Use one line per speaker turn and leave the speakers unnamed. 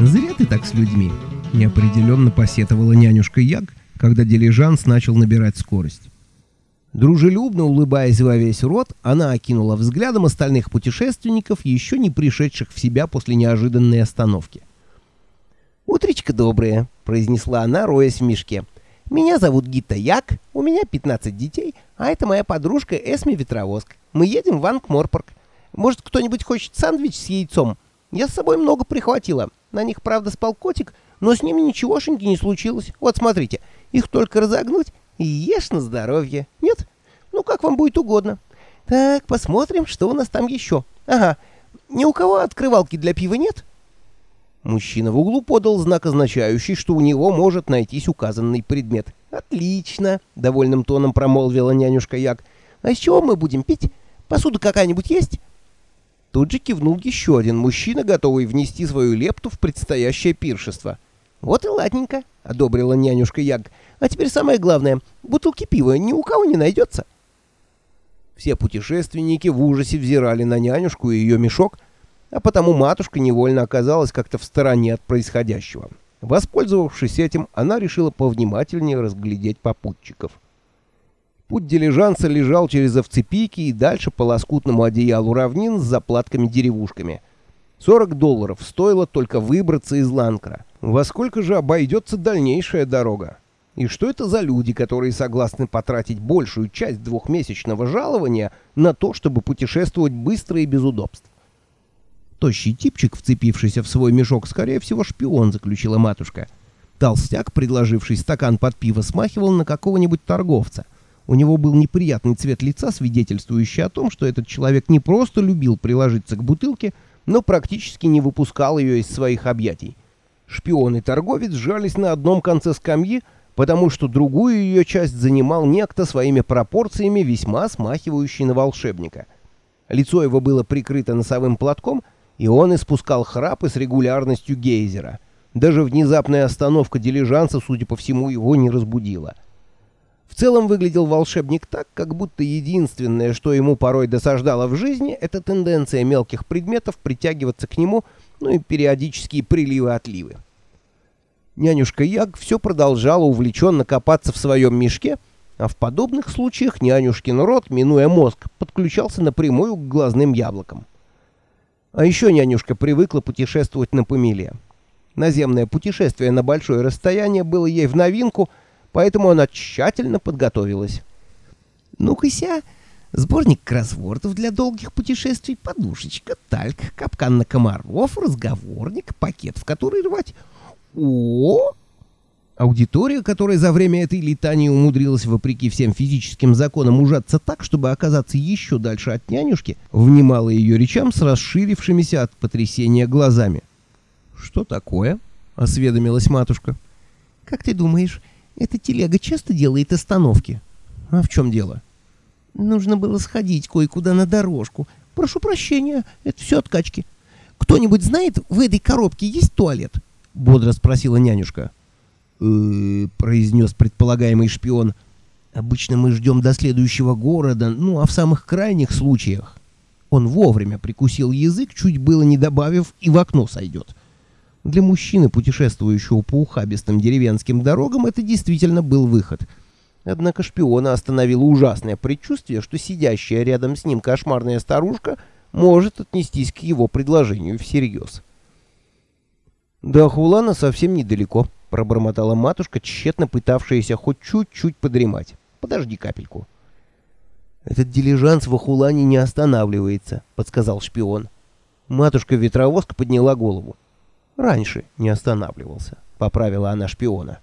«Зря ты так с людьми», — неопределенно посетовала нянюшка Яг, когда дилижанс начал набирать скорость. Дружелюбно улыбаясь во весь рот, она окинула взглядом остальных путешественников, еще не пришедших в себя после неожиданной остановки.
«Утречка доброе», — произнесла она, роясь в мешке. «Меня зовут Гита Як, у меня 15 детей, а это моя подружка Эсми Ветровоск. Мы едем в Ангморпорг. Может, кто-нибудь хочет сэндвич с яйцом? Я с собой много прихватила. На них, правда, спал котик, но с ними ничегошеньки не случилось. Вот, смотрите, их только разогнуть и ешь на здоровье. Нет? Ну, как вам будет угодно. Так, посмотрим, что у нас там еще. Ага, ни у кого открывалки для пива нет?»
Мужчина в углу подал знак, означающий, что у него может найтись указанный предмет.
«Отлично!» — довольным тоном промолвила нянюшка Як. «А с чего мы будем пить? Посуда какая-нибудь есть?»
Тут же кивнул еще один мужчина, готовый внести свою лепту в предстоящее пиршество.
«Вот и ладненько», — одобрила нянюшка Яг. «А теперь самое главное, бутылки пива ни у кого не найдется».
Все путешественники в ужасе взирали на нянюшку и ее мешок, а потому матушка невольно оказалась как-то в стороне от происходящего. Воспользовавшись этим, она решила повнимательнее разглядеть попутчиков. Путь дилижанса лежал через овцепики и дальше по лоскутному одеялу равнин с заплатками-деревушками. 40 долларов стоило только выбраться из Ланкра. Во сколько же обойдется дальнейшая дорога? И что это за люди, которые согласны потратить большую часть двухмесячного жалования на то, чтобы путешествовать быстро и без удобств? Тощий типчик, вцепившийся в свой мешок, скорее всего, шпион, заключила матушка. Толстяк, предложивший стакан под пиво, смахивал на какого-нибудь торговца. У него был неприятный цвет лица, свидетельствующий о том, что этот человек не просто любил приложиться к бутылке, но практически не выпускал ее из своих объятий. Шпион и торговец сжались на одном конце скамьи, потому что другую ее часть занимал некто своими пропорциями, весьма смахивающий на волшебника. Лицо его было прикрыто носовым платком — и он испускал храпы с регулярностью гейзера. Даже внезапная остановка дилижанса, судя по всему, его не разбудила. В целом выглядел волшебник так, как будто единственное, что ему порой досаждало в жизни, это тенденция мелких предметов притягиваться к нему, ну и периодические приливы-отливы. Нянюшка Яг все продолжала увлеченно копаться в своем мешке, а в подобных случаях нянюшкин рот, минуя мозг, подключался напрямую к глазным яблокам. А еще нянюшка привыкла путешествовать на помеле. Наземное путешествие на большое расстояние было ей в новинку, поэтому она тщательно подготовилась.
«Ну-ка, сборник кроссвордов для долгих путешествий, подушечка, тальк, капкан на комаров, разговорник, пакет, в который рвать. О,
Аудитория, которая за время этой летания умудрилась, вопреки всем физическим законам, ужаться так, чтобы оказаться еще дальше от нянюшки, внимала ее речам с расширившимися от потрясения глазами. «Что такое?» — осведомилась матушка.
«Как ты думаешь, эта телега часто делает остановки?»
«А в чем дело?»
«Нужно было сходить кое-куда на дорожку. Прошу прощения, это все откачки. Кто-нибудь знает, в этой коробке есть туалет?»
— бодро спросила нянюшка э произнес предполагаемый шпион. «Обычно мы ждем до следующего города, ну а в самых крайних случаях...» Он вовремя прикусил язык, чуть было не добавив, и в окно сойдет. Для мужчины, путешествующего по ухабистым деревенским дорогам, это действительно был выход. Однако шпиона остановило ужасное предчувствие, что сидящая рядом с ним кошмарная старушка может отнестись к его предложению всерьез. До Хулана совсем недалеко, — пробормотала матушка, тщетно пытавшаяся хоть чуть-чуть подремать. «Подожди капельку». «Этот дилижанс в Ахулане не останавливается», — подсказал шпион. Матушка-ветровозка подняла голову. «Раньше не останавливался», — поправила она шпиона.